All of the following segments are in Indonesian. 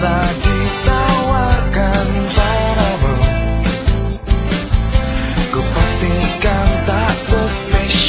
Sakit tawarkan padamu Ku pastikan tak sespesial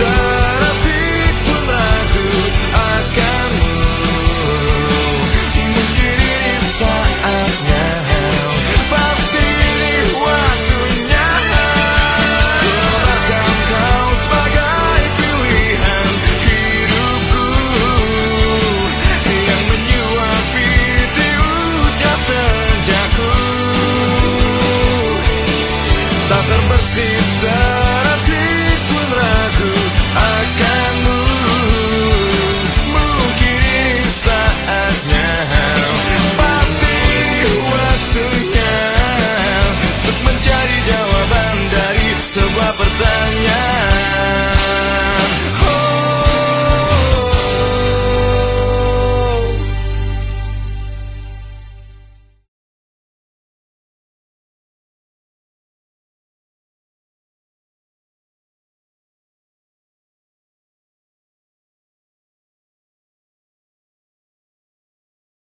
tak